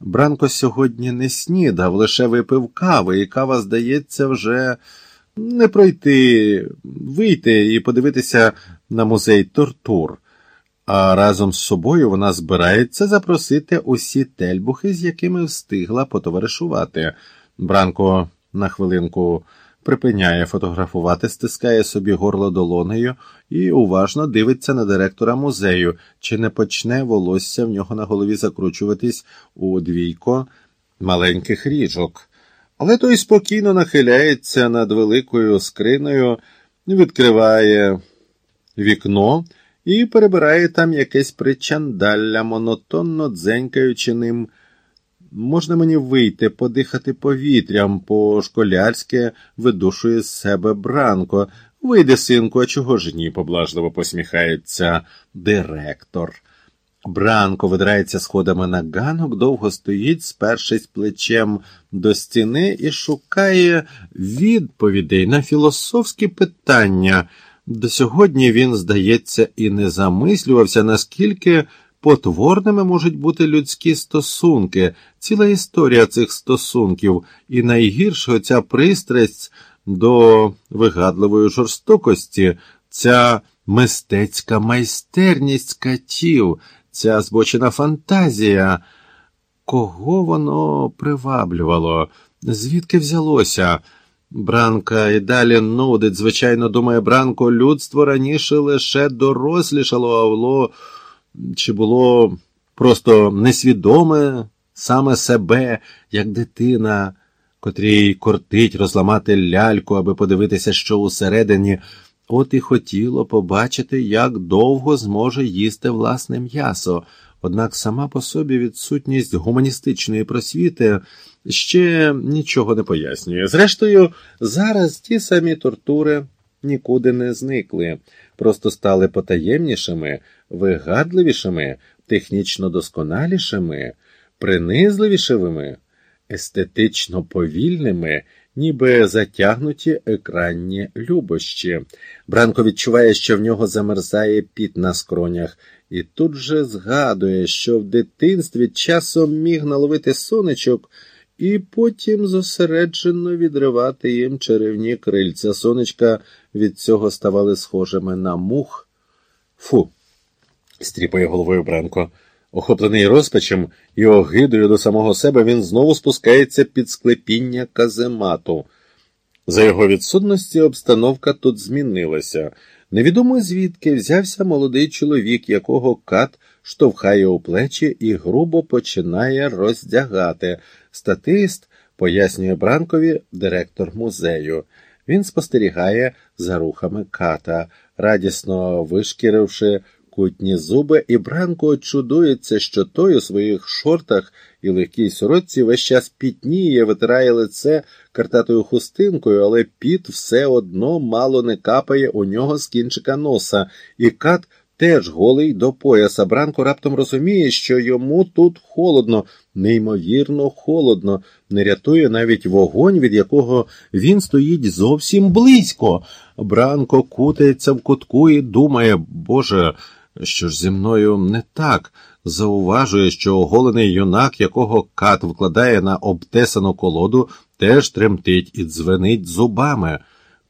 Бранко сьогодні не снідав, лише випив кави, і кава, здається, вже не пройти, вийти і подивитися на музей тортур. А разом з собою вона збирається запросити усі тельбухи, з якими встигла потоваришувати. Бранко на хвилинку припиняє фотографувати, стискає собі горло долонею і уважно дивиться на директора музею, чи не почне волосся в нього на голові закручуватись у двійко маленьких ріжок. Але той спокійно нахиляється над великою скриною, відкриває вікно і перебирає там якесь причандалля, монотонно дзенькаючи ним. Можна мені вийти, подихати повітрям, по школярське видушує з себе бранко. Вийди, синку, а чого ж ні? поблажливо посміхається директор. Бранко видирається сходами на ганок, довго стоїть, спершись плечем до стіни, і шукає відповідей на філософські питання. До сьогодні він, здається, і не замислювався, наскільки потворними можуть бути людські стосунки, ціла історія цих стосунків, і найгірше оця пристрасть до вигадливої жорстокості, ця мистецька майстерність катів, ця збочена фантазія. Кого воно приваблювало? Звідки взялося? Бранка і далі нудить, звичайно, думає Бранко, людство раніше лише дорослішало, а було чи було просто несвідоме саме себе, як дитина, котрій кортить розламати ляльку, аби подивитися, що усередині, от і хотіло побачити, як довго зможе їсти власне м'ясо. Однак сама по собі відсутність гуманістичної просвіти ще нічого не пояснює. Зрештою, зараз ті самі тортури нікуди не зникли, просто стали потаємнішими, вигадливішими, технічно досконалішими, принизливішими, естетично повільними, ніби затягнуті екранні любощі. Бранко відчуває, що в нього замерзає піт на скронях, і тут же згадує, що в дитинстві часом міг наловити сонечок і потім зосереджено відривати їм черевні крильця. Сонечка від цього ставали схожими на мух. Фу, стріпає головою Бранко. Охоплений розпачем і огидою до самого себе, він знову спускається під склепіння каземату. За його відсутності обстановка тут змінилася. Невідомо звідки взявся молодий чоловік, якого кат штовхає у плечі і грубо починає роздягати. Статист пояснює Бранкові директор музею. Він спостерігає за рухами ката, радісно вишкіривши кутні зуби, і Бранко чудується, що той у своїх шортах і легкій сорочці весь час пітніє, витирає лице картатою хустинкою, але піт все одно мало не капає у нього з кінчика носа, і кат теж голий до пояса. Бранко раптом розуміє, що йому тут холодно, неймовірно холодно, не рятує навіть вогонь, від якого він стоїть зовсім близько. Бранко кутається в кутку і думає, Боже, що ж зі мною не так. Зауважує, що оголений юнак, якого кат вкладає на обтесану колоду, теж тремтить і дзвенить зубами.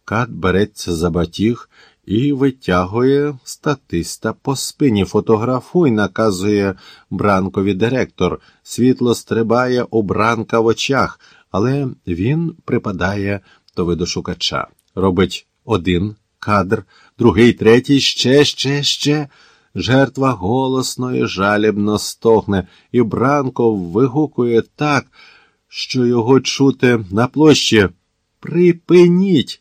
Кат береться за батіг і витягує статиста по спині. Фотографуй, наказує бранкові директор. Світло стрибає у бранка в очах, але він припадає до виду шукача. Робить один кадр, другий, третій, ще, ще, ще. Жертва голосно і жалібно стогне, і Бранко вигукує так, що його чути на площі. Припиніть!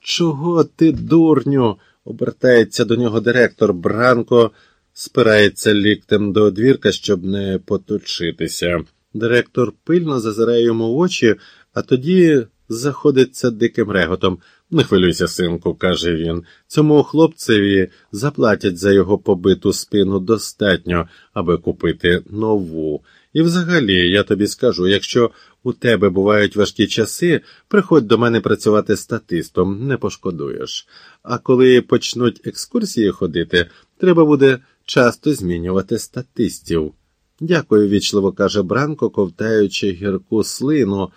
Чого ти, дурню? обертається до нього директор. Бранко спирається ліктем до одвірка, щоб не поточитися. Директор пильно зазирає йому в очі, а тоді заходиться диким реготом. Не хвилюйся, синку, каже він. Цьому хлопцеві заплатять за його побиту спину достатньо, аби купити нову. І взагалі, я тобі скажу, якщо у тебе бувають важкі часи, приходь до мене працювати статистом, не пошкодуєш. А коли почнуть екскурсії ходити, треба буде часто змінювати статистів. Дякую, вічливо каже Бранко, ковтаючи гірку слину.